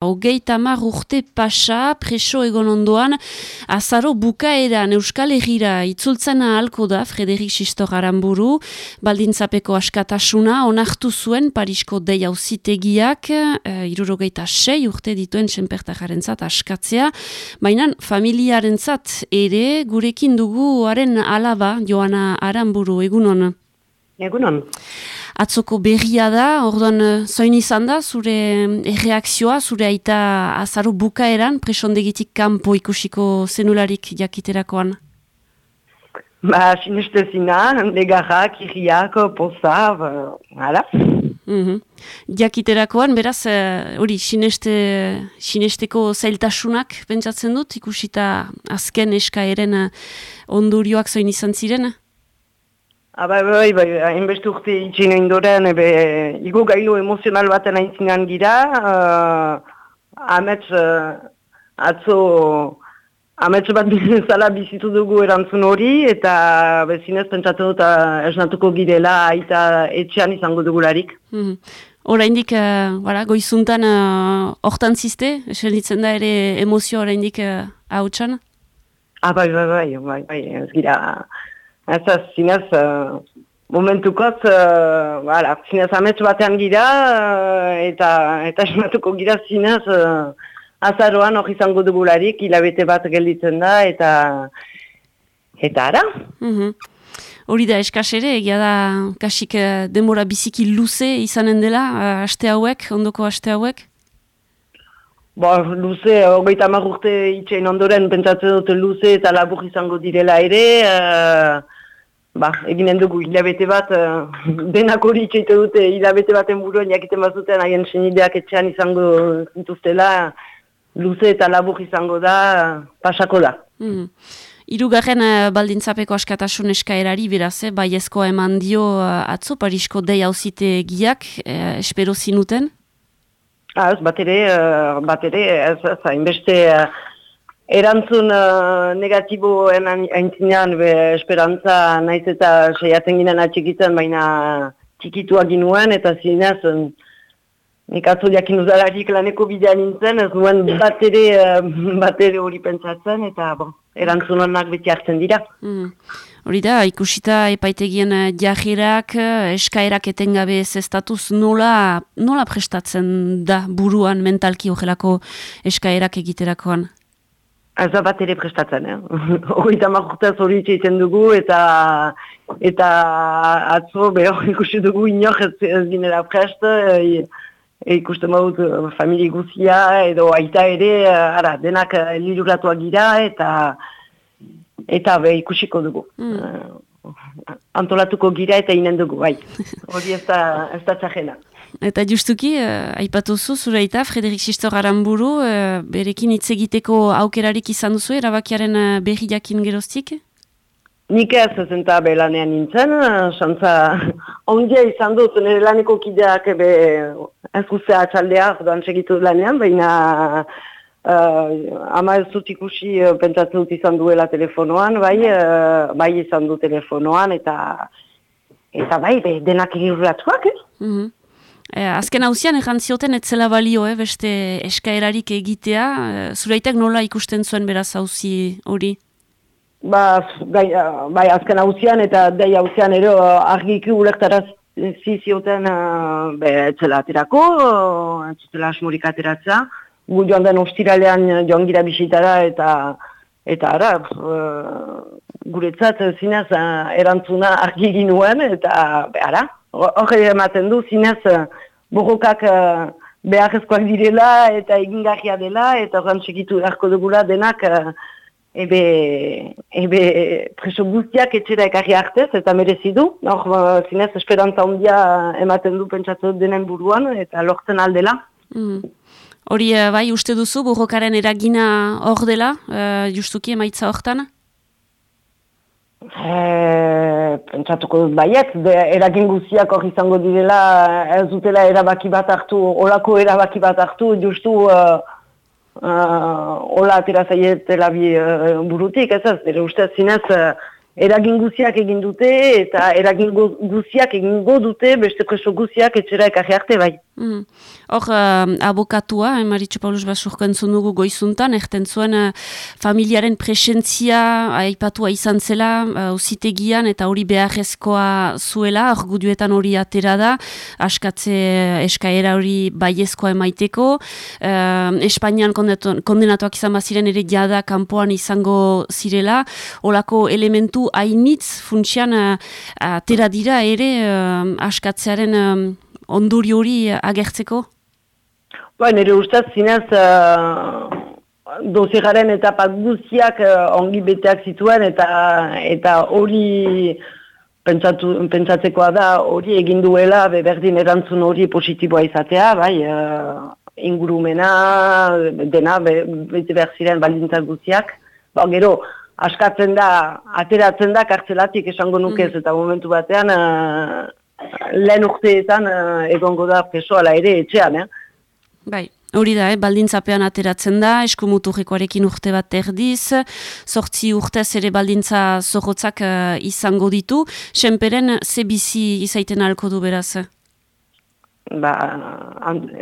Hogei tamar urte pasa, preso egon ondoan, azaro bukaeran Euskal Egira itzultzena halko da Frederik Sistor Aramburu, baldintzapeko askatasuna, onartu zuen Parisko dei hauzitegiak, e, irurogeita sei urte dituen senpertajaren askatzea, baina familiaren ere gurekin dugu haren alaba Joana Aramburu, egunon? Egunon. Atzoko berria da, orduan eh, zoin izan da, zure erreakzioa, zure aita azaru bukaeran, presondegitik kanpo ikusiko zenularik jakiterakoan? Ba, sineste zina, negarrak, irriak, poza, hala. Mm -hmm. Jakiterakoan, beraz, eh, hori, sineste, sinesteko zailtasunak pentsatzen dut, ikusita azken eskaeren uh, ondurioak zoin izan ziren? Aba, bai, bai, hainbeste urte itxin indoren, ebe, igo gailu emozional baten aintzinan gira, uh, amets, uh, atzo, amets bat bizizala bizitu dugu erantzun hori, eta bezinez pentsatzen dut uh, esnatuko girela aita etxean izango dugularik. Mm -hmm. Hora indik, uh, goizuntan, uh, hortan ziste, esen ditzen da ere emozio hora indik uh, hau txan? Ah, bai, bai, bai, bai, bai, ez gira... Ez az, zinez, uh, momentukot, uh, bala, zinez amets batean gira, uh, eta eta esmatuko gira zinez, uh, azaroan hori izango dugularik, hilabete bat gelditzen da, eta eta ara. Mm Hori da eskasere, egia da kasik demora biziki luze izanen dela, uh, aste hauek, ondoko aste hauek? Ba, luze, hogeita urte itxein ondoren, pentsatzen dute luze eta labur izango direla ere, ba, eginen dugu hilabete bat, uh, denak hori itxeite dute hilabete baten buruan jakiten bazuten haien senideak etxean izango zintuztela, luze eta labur izango da, pasako da. Mm. Irugarren uh, baldintzapeko askatasun eskaerari beraz, eh, bai ezko eman dio uh, atzo, Parisko dei hauzite giak, uh, espero zinuten? Ah, ez, bat ere, uh, bat ere, ez, ez, hainbeste... Uh, Erantzun uh, negatiboen aintzinean be esperantza naiz eta saiatzen ginen atxikitzen, baina txikitua ginuen eta zinez nik atzo jakin uzalarik laneko bidea nintzen, ez nuen bat ere, uh, hori pentsatzen eta bon, erantzun honak beti hartzen dira. Mm. Hori da, ikusita epaitegien uh, jahirak, uh, eskaerak etengabe zestatuz nola, nola prestatzen da buruan mentalki hogelako eskaerak egiterakoan? Ez da bat ere prestatzen, eh? Hori eta marrurtaz hori itxeiten dugu eta eta atzo behar ikusi dugu inor ez, ez ginela prest, e, e, ikusten badut e, famili guzia edo aita ere, e, ara, denak liruratuak gira eta eta be ikusiko dugu. Mm. antolatuko gira eta inen dugu, bai. Hori ez da, ez da txajena. Eta justuki, uh, aipatu zu, zure eta Frederik Sistor Aramburu, uh, berekin hitz egiteko aukerarik izan duzu, erabakiaren uh, berri jakin geroztik? Nik ez ez enta belanean nintzen, xantza ondia izan dut, nire laneko kideak ebe ez guzea atxaldea, doan segitu lanean, baina uh, ama ez dut ikusi uh, pentsatzen dut izan duela telefonoan, bai, uh, bai izan du telefonoan, eta eta bai, be, denak egin eh? Mm Eh, azken hauzian, egan zioten etzela balio, eh, beste eskaerarik egitea. Eh, Zuraitek nola ikusten zuen beraz hauzi hori? Ba, gai, bai, azken hauzian eta dei hauzian ero argiki ulektaraz zizioten uh, be, etzela aterako, etzela asmorik ateratza. Gu joan den ostiralean joan gira bisitara eta eta ara, uh, guretzat zinez uh, erantzuna argi ginuen eta be, Horre ematen du, zinez, uh, borrokak uh, beharrezkoak direla eta egingarria dela, eta horren segitu erko dugula denak uh, ebe, ebe preso guztiak etxera ekarri hartez eta merezi du. Hor, uh, zinez, esperantza ondia ematen du pentsatu denen buruan eta lortzen aldela. Mm. Hori, bai, uste duzu, borrokaren eragina hor dela, justuki emaitza hortan? E, pentsatuko dut baiet, de, eragin guziak hori izango direla, ez dutela erabaki bat hartu, olako erabaki bat hartu, justu uh, uh, ola atera zaietela bi uh, burutik, ez ez, dira ustez zinez, uh, eragin guziak egin dute eta eragin guziak egingo dute beste preso guziak etxera ekarri arte bai. Mm. Hor, uh, abokatua, eh, Maritxo Paulus Basurko entzun dugu goizuntan, erten zuen uh, familiaren presentzia aipatua izan zela, uh, usitegian eta hori beharrezkoa zuela, arguduetan hori atera da, askatze eskaera hori baiezkoa emaiteko, uh, Espainian kondenatuak izan baziren ere jada kanpoan izango zirela, olako elementu hainitz funtsian uh, atera dira ere uh, askatzearen onduri hori agertzeko? Ba, nire ustaz zinez uh, dozigaren eta guztiak uh, ongi beteak zituen eta eta hori pentsatu, pentsatzekoa da hori egin duela berdin erantzun hori positiboa izatea, bai, uh, ingurumena, dena, bete behar ziren baldintzak guztiak. Ba, gero, askatzen da, ateratzen da kartzelatik esango nukez, mm. eta momentu batean, uh, lehen urteetan uh, egongo da pesoala ere etxean, eh? Bai. Hori da, eh? baldintzapean ateratzen da, eskumuturrikoarekin urte bat erdiz, sortzi urtez ere baldintza zorrotzak uh, izango ditu, senperen ze bizi izaiten alko du beraz? Ba,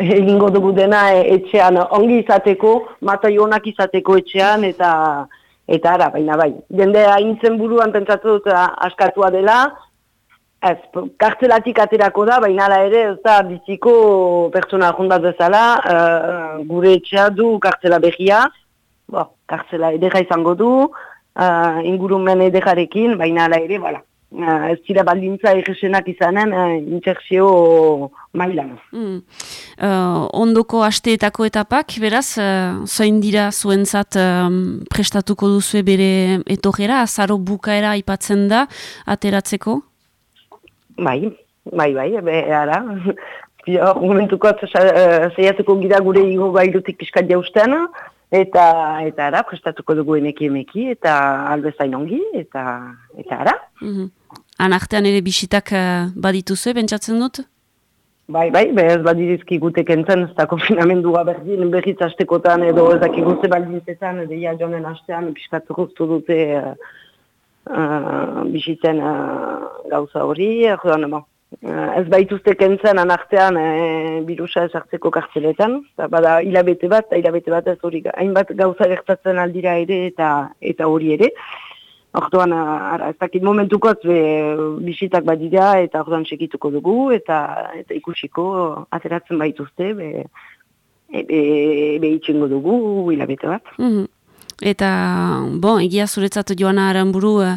egingo dugu dena etxean ongi izateko, matai honak izateko etxean, eta eta ara, baina bai. Jende haintzen buruan pentsatu dut askatua dela, Ez, kartzelatik aterako da, baina ere ez da biziko pertsona jundat bezala, uh, gure etxea du kartzela behia, bo, kartzela edera izango du, uh, ingurumen ederarekin, baina ere, bala. Uh, ez dira baldintza egesenak izanen, uh, intxerxio mailan. Mm. Uh, ondoko asteetako etapak, beraz, uh, zoin dira zuentzat um, prestatuko duzu bere etorera, azaro bukaera aipatzen da, ateratzeko? Bai, bai, bai, ebe, ara. Momentuko zeiatuko gira gure higo bairutik piskat jausten, eta, eta ara, prestatuko dugu emeki emeki, eta albezain ongi, eta, eta ara. Mm -hmm. Anartean ere bisitak uh, badituzu, bentsatzen dut? Bai, bai, behaz badizki gutek entzen, ez da konfinamendua berdin, berriz astekotan edo ezak iguze baldintzetan, edo ia jonen astean, piskat dute... Uh, uh, bisitzen uh, gauza hori, erdoan, bon. Ez baituzte kentzen anartean uh, birusa esartzeko kartzeletan, eta bada hilabete bat, hilabete bat ez hori, hainbat gauza gertatzen aldira ere eta eta hori ere. Ara, ez dakit momentukot be, bisitak bat dira eta orduan sekituko dugu eta eta ikusiko ateratzen baituzte be, e, be, be itxengo dugu hilabete bat. Mm Eta, bon, egia zuretzat joana aranburu e,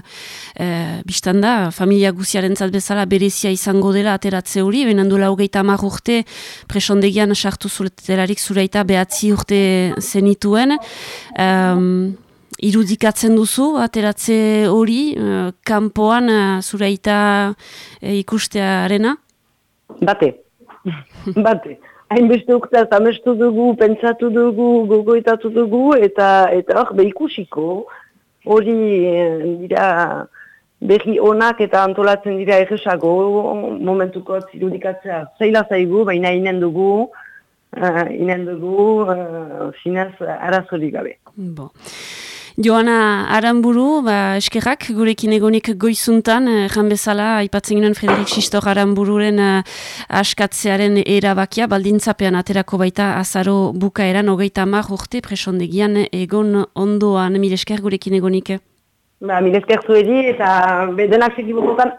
e, biztan da, familia guziaren bezala berezia izango dela ateratze hori, benen duela hogeita amar urte presondegian sartu zuretelarik zureita behatzi urte zenituen. Um, irudikatzen duzu ateratze hori, uh, kanpoan uh, zureita uh, ikustearena? Bate, bate hainbeste urte amestu dugu, pentsatu dugu, gogoetatu dugu, eta eta hor behikusiko hori eh, dira berri onak eta antolatzen dira egesago momentuko zirudikatzea zeila zaigu, baina inen dugu, uh, inen dugu, uh, zinez arazorik gabe. Bo. Joana Aramburu, ba, eskerrak, gurekin egonik goizuntan, jan bezala, aipatzen ginen Frederik Sistor Arambururen uh, askatzearen erabakia, baldintzapean aterako baita azaro bukaeran, hogeita mar urte presondegian egon ondoan, mire esker gurekin egonik. Ba, mire esker zuedi eta bedenak sekibukotan